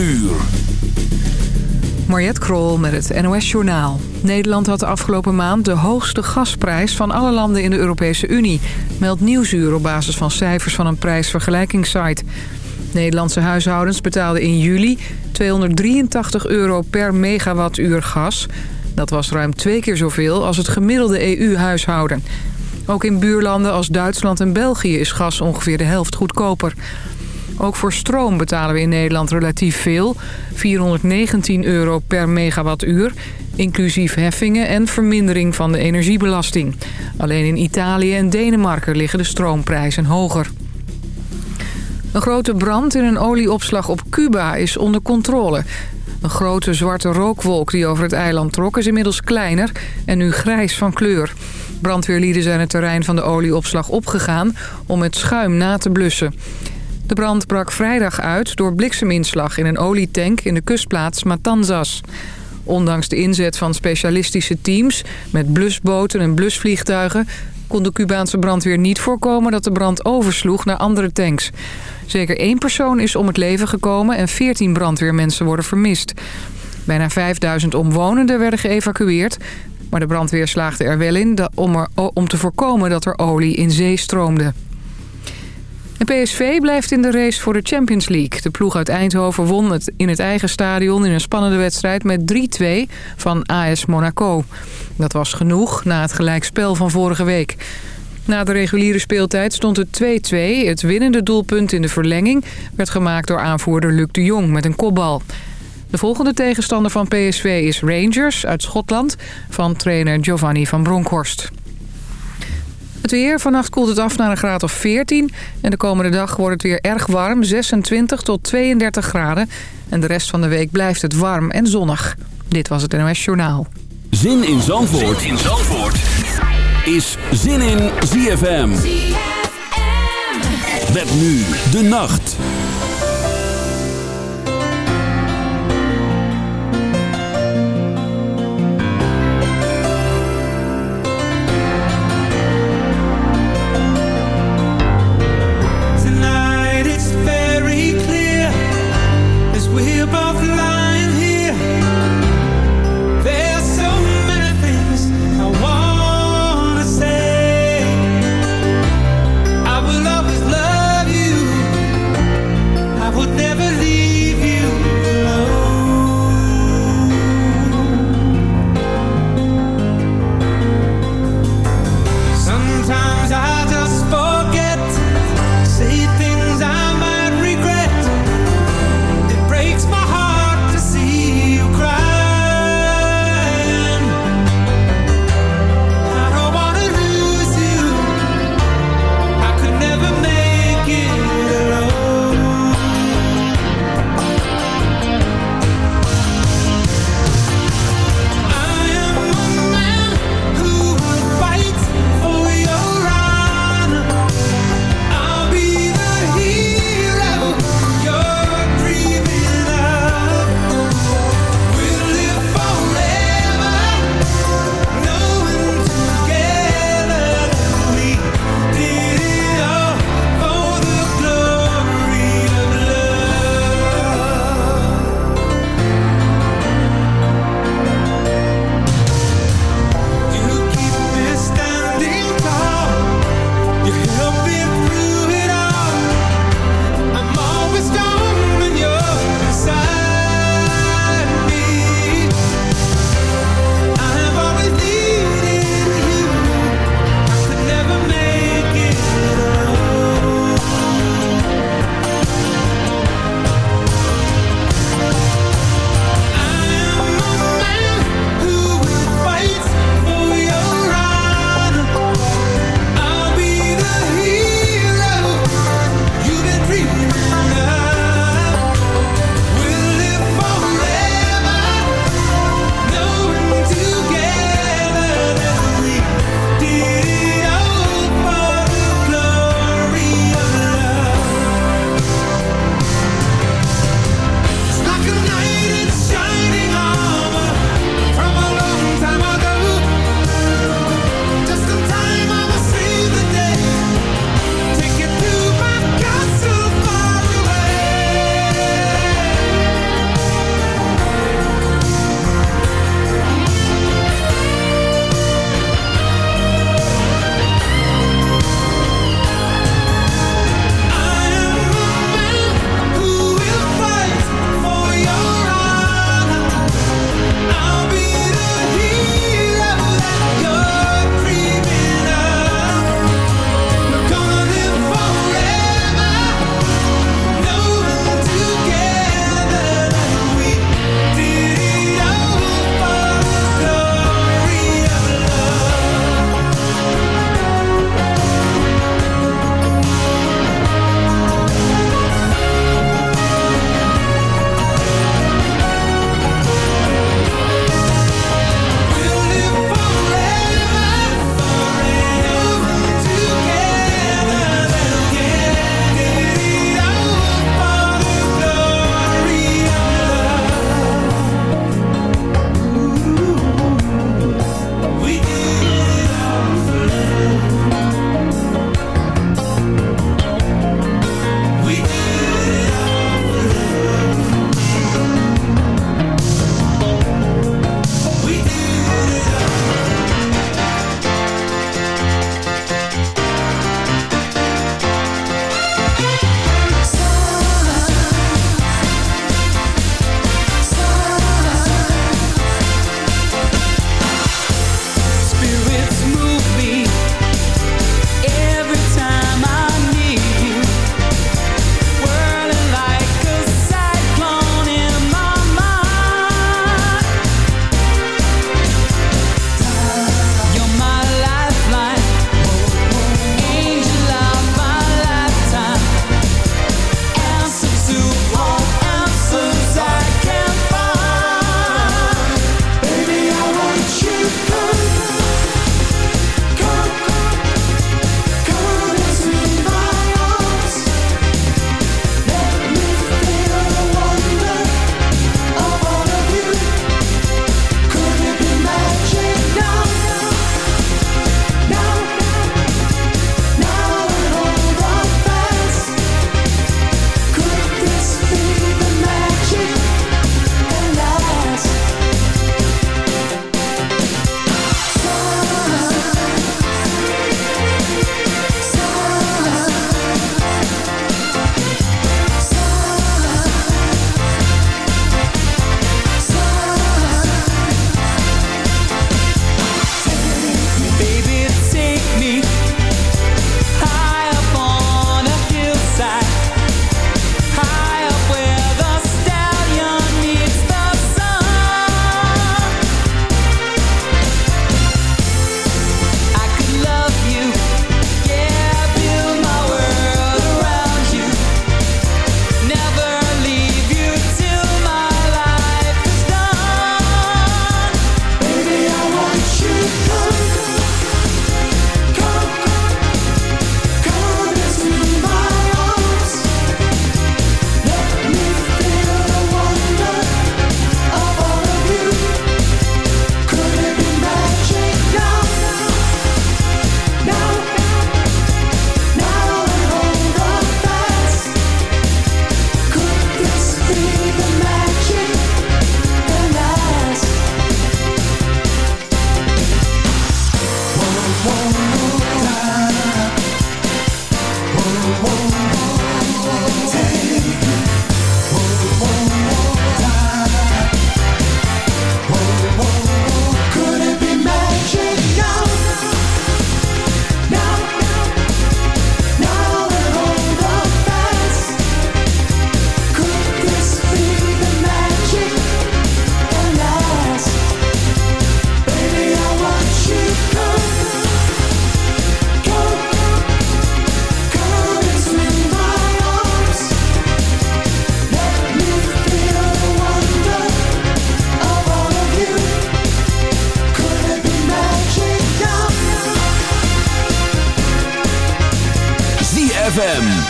uur. Mariette Krol met het NOS Journaal. Nederland had de afgelopen maand de hoogste gasprijs van alle landen in de Europese Unie. Meldt Nieuwsuur op basis van cijfers van een prijsvergelijkingssite. Nederlandse huishoudens betaalden in juli 283 euro per megawattuur gas. Dat was ruim twee keer zoveel als het gemiddelde EU-huishouden. Ook in buurlanden als Duitsland en België is gas ongeveer de helft goedkoper. Ook voor stroom betalen we in Nederland relatief veel. 419 euro per megawattuur, inclusief heffingen en vermindering van de energiebelasting. Alleen in Italië en Denemarken liggen de stroomprijzen hoger. Een grote brand in een olieopslag op Cuba is onder controle. Een grote zwarte rookwolk die over het eiland trok is inmiddels kleiner en nu grijs van kleur. Brandweerlieden zijn het terrein van de olieopslag opgegaan om het schuim na te blussen. De brand brak vrijdag uit door blikseminslag in een olietank in de kustplaats Matanzas. Ondanks de inzet van specialistische teams met blusboten en blusvliegtuigen... kon de Cubaanse brandweer niet voorkomen dat de brand oversloeg naar andere tanks. Zeker één persoon is om het leven gekomen en 14 brandweermensen worden vermist. Bijna 5000 omwonenden werden geëvacueerd... maar de brandweer slaagde er wel in om, om te voorkomen dat er olie in zee stroomde. PSV blijft in de race voor de Champions League. De ploeg uit Eindhoven won het in het eigen stadion in een spannende wedstrijd met 3-2 van AS Monaco. Dat was genoeg na het gelijkspel van vorige week. Na de reguliere speeltijd stond het 2-2. Het winnende doelpunt in de verlenging werd gemaakt door aanvoerder Luc de Jong met een kopbal. De volgende tegenstander van PSV is Rangers uit Schotland van trainer Giovanni van Bronckhorst. Het weer. Vannacht koelt het af naar een graad of 14. En de komende dag wordt het weer erg warm. 26 tot 32 graden. En de rest van de week blijft het warm en zonnig. Dit was het NOS Journaal. Zin in Zandvoort, zin in Zandvoort. is Zin in ZFM. ZFM. Met nu de nacht.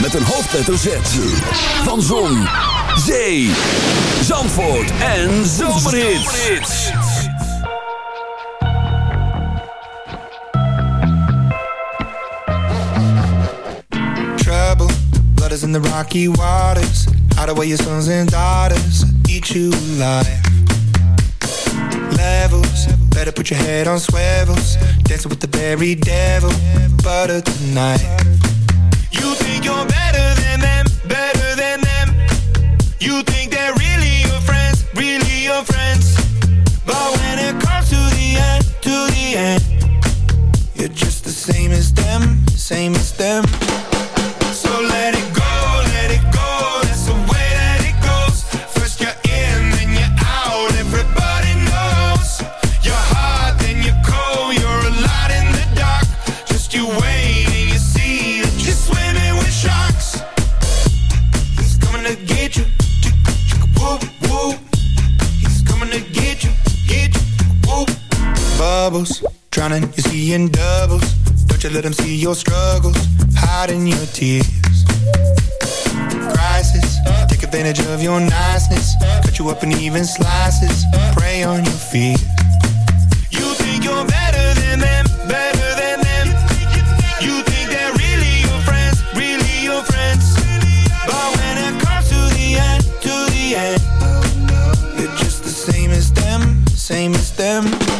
Met een hoofdletter Z. Van Zon, Zee, Zandvoort en Zomerhits. Trouble, blood is in the rocky waters. Hide away your sons and daughters. Eat you alive. Levels, better put your head on swivels. Dancing with the very devil. Butter tonight. You're better than them, better than them. You think they're really your friends, really your friends. But when it comes to the end, to the end, you're just the same as your struggles, hiding your tears. Crisis, take advantage of your niceness. Cut you up in even slices, prey on your fears. You think you're better than them, better than them. You think they're really your friends, really your friends. But when it comes to the end, to the end, you're just the same as them, same as them.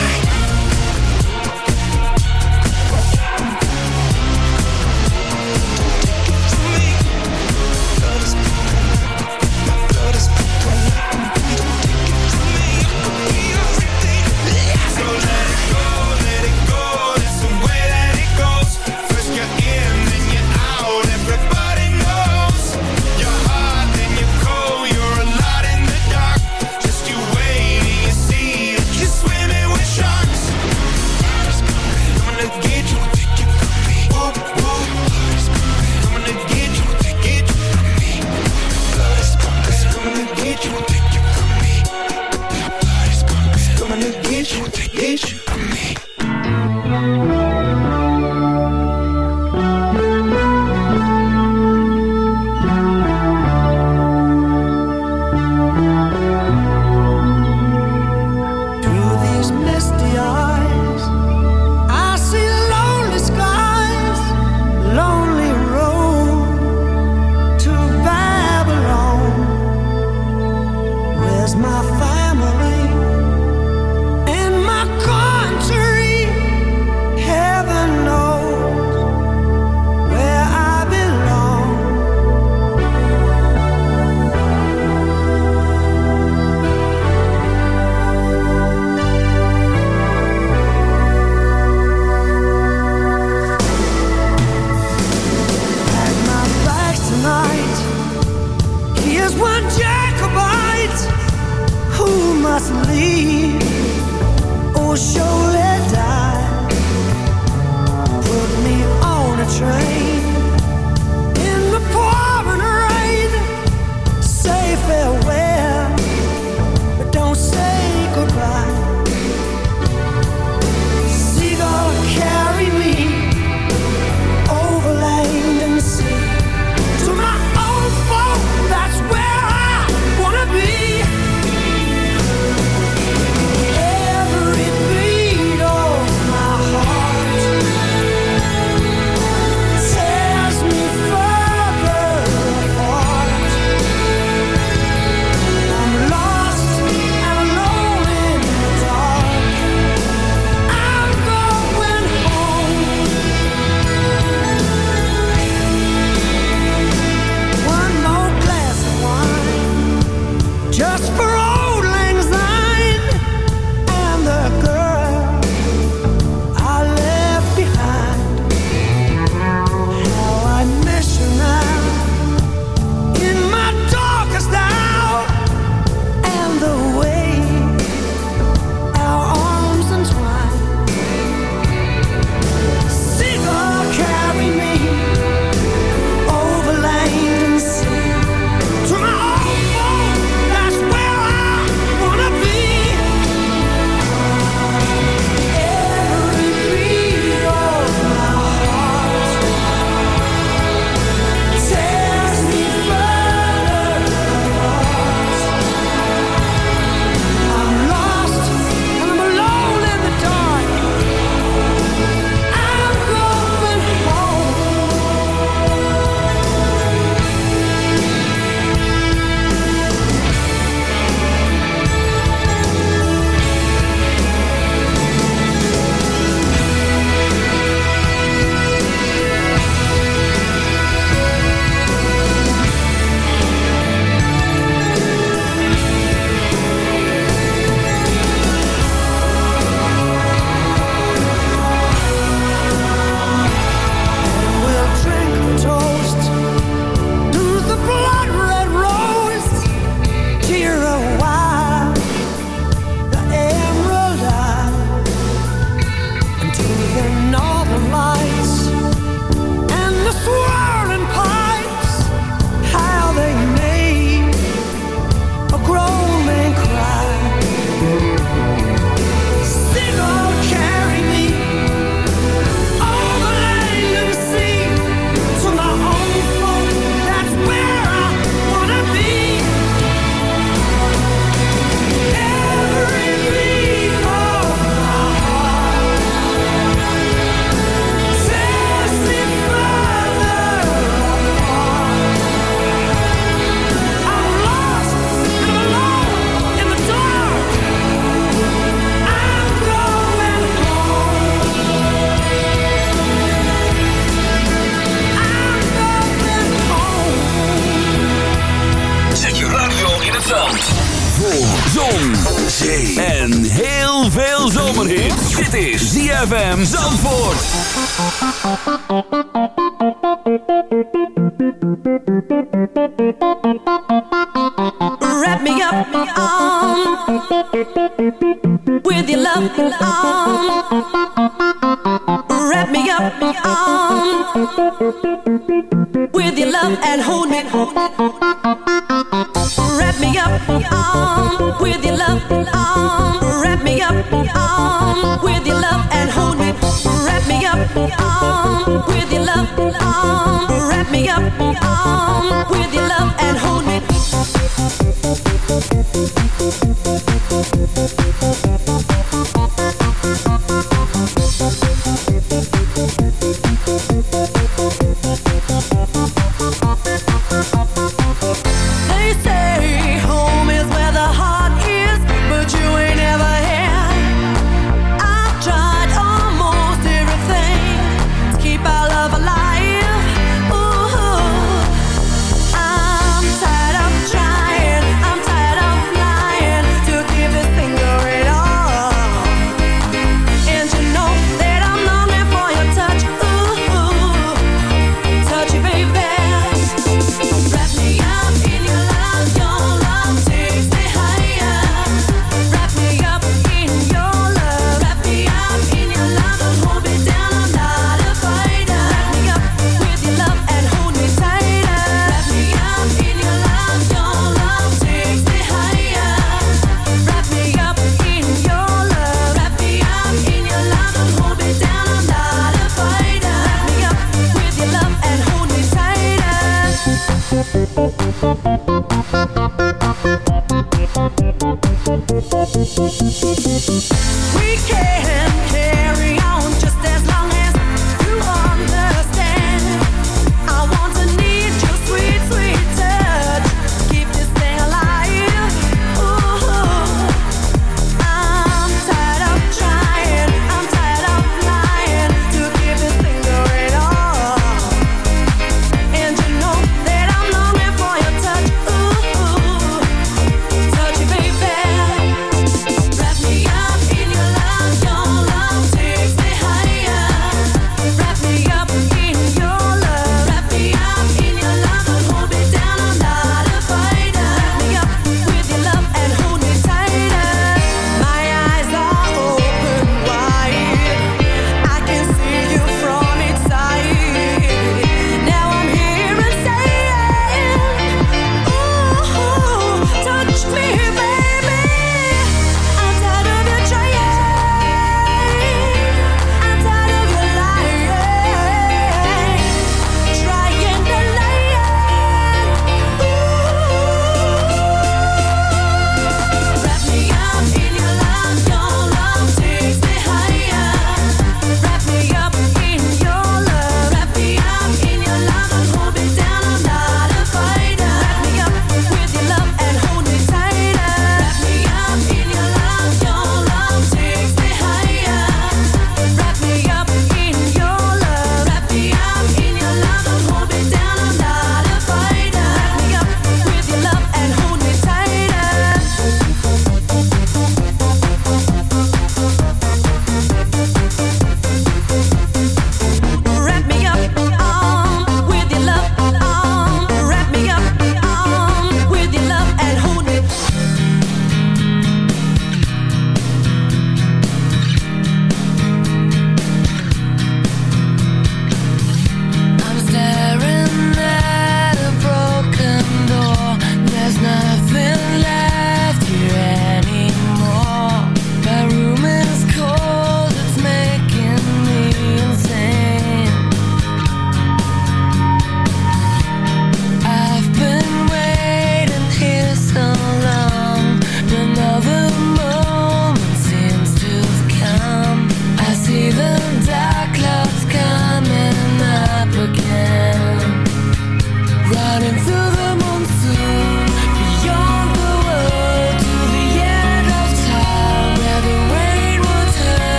ZFM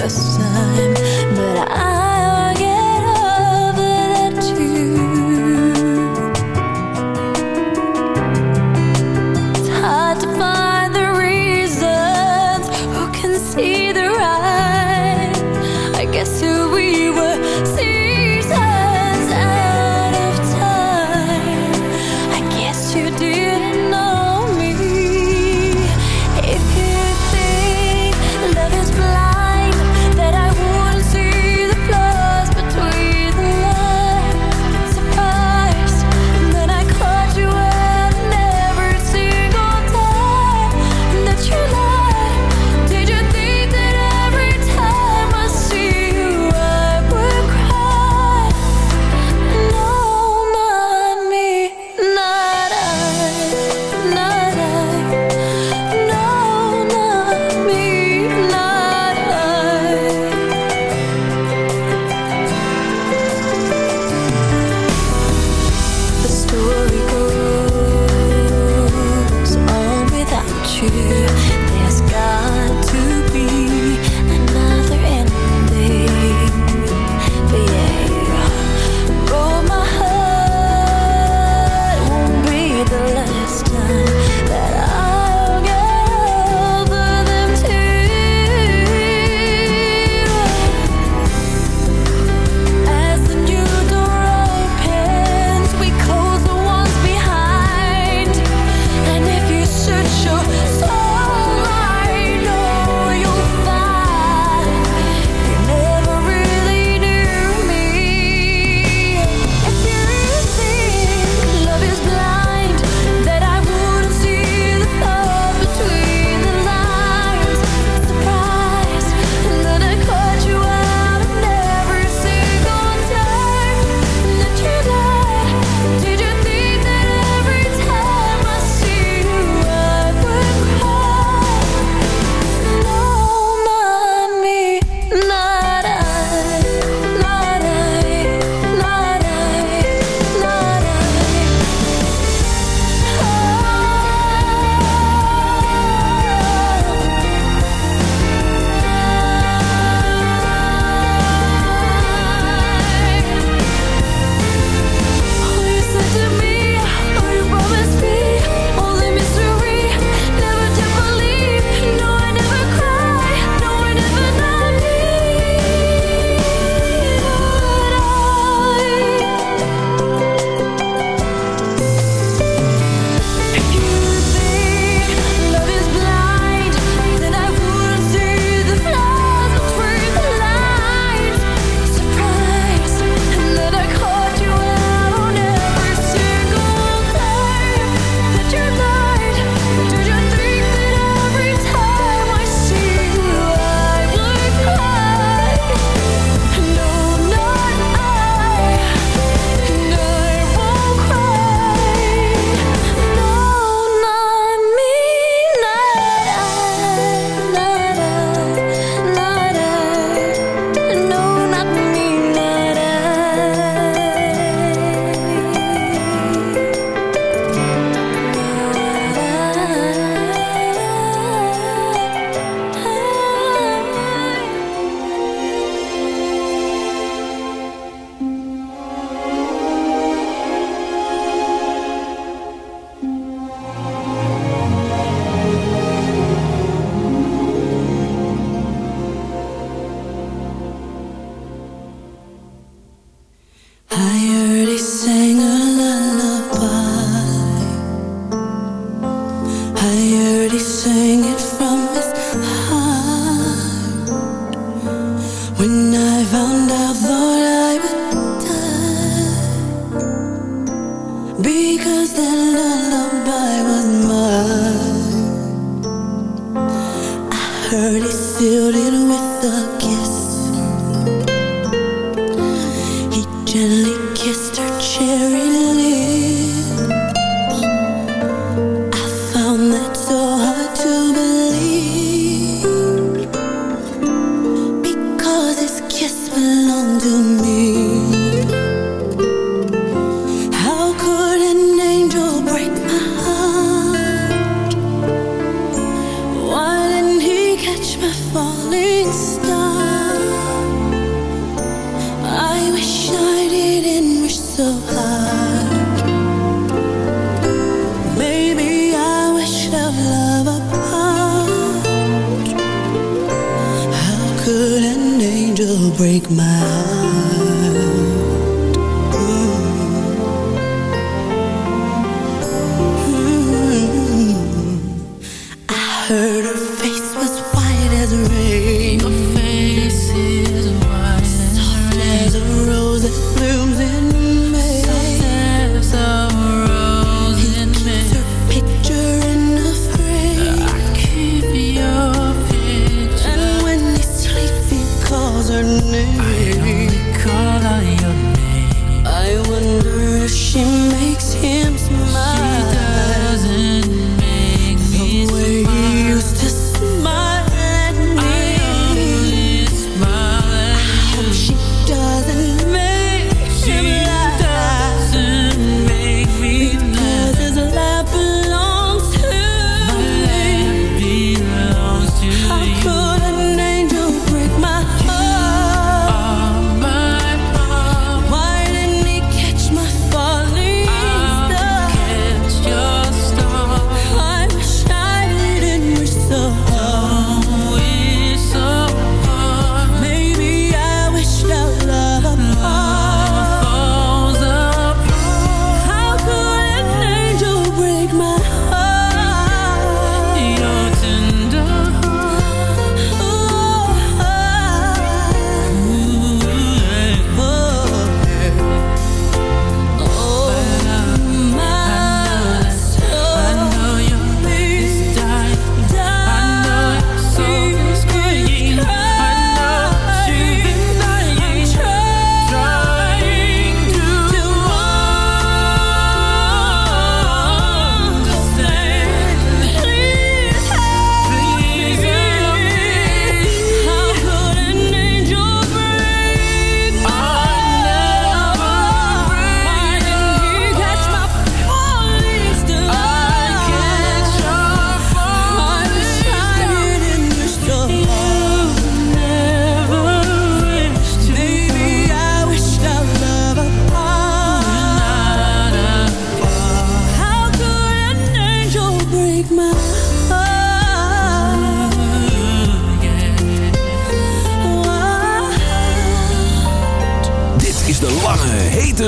just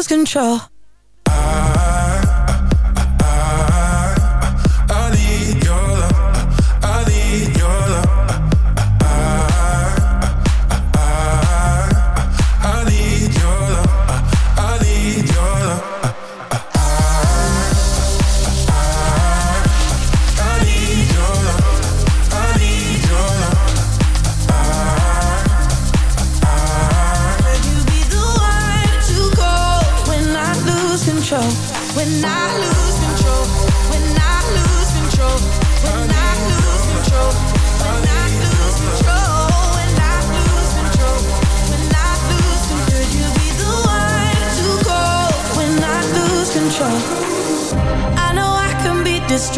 lose control.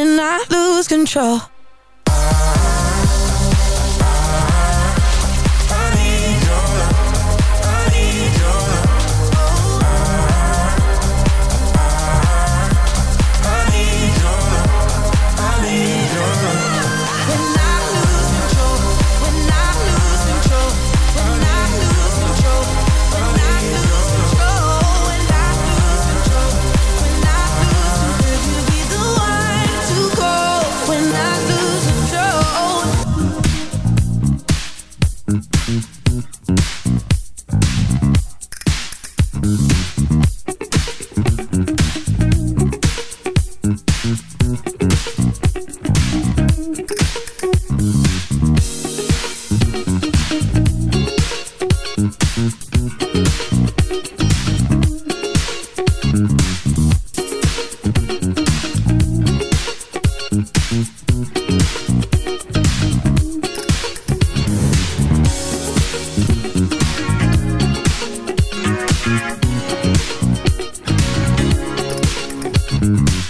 when I lose control. Mm-hmm.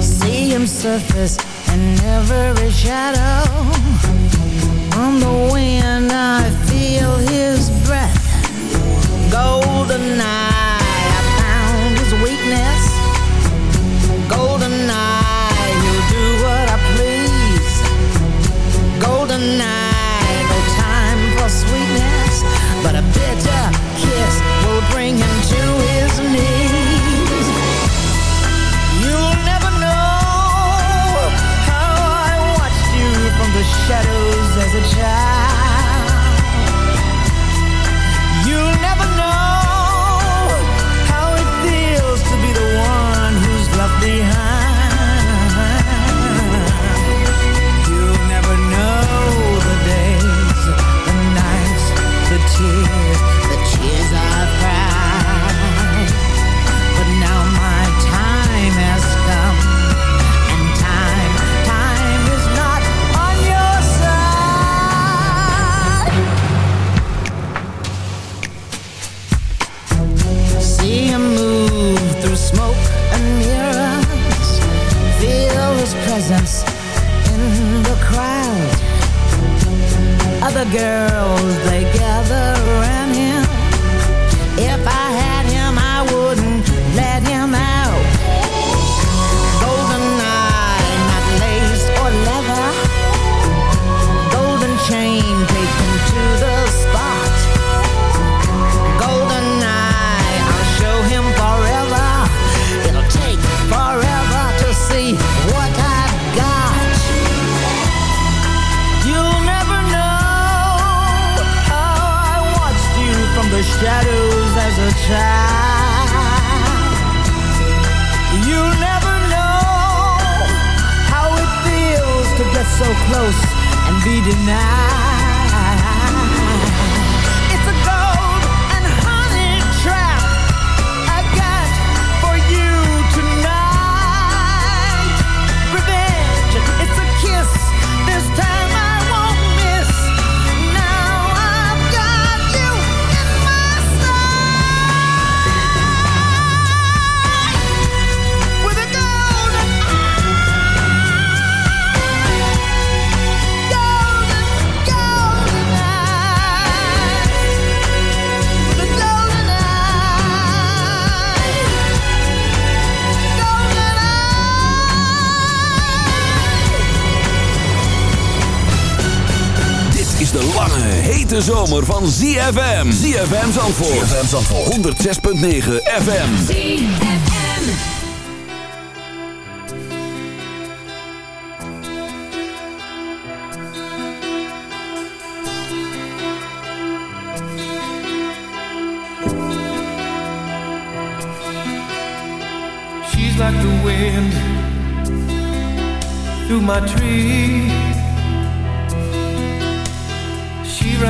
See him surface and every shadow. On the wind I feel his breath. Golden eye, I found his weakness. girl. shadows as a child. You never know how it feels to get so close and be denied. hete zomer van ZFM. ZFM Zandvoort. ZFM Zandvoort. 106.9 FM. ZFM. She's like the wind through my tree.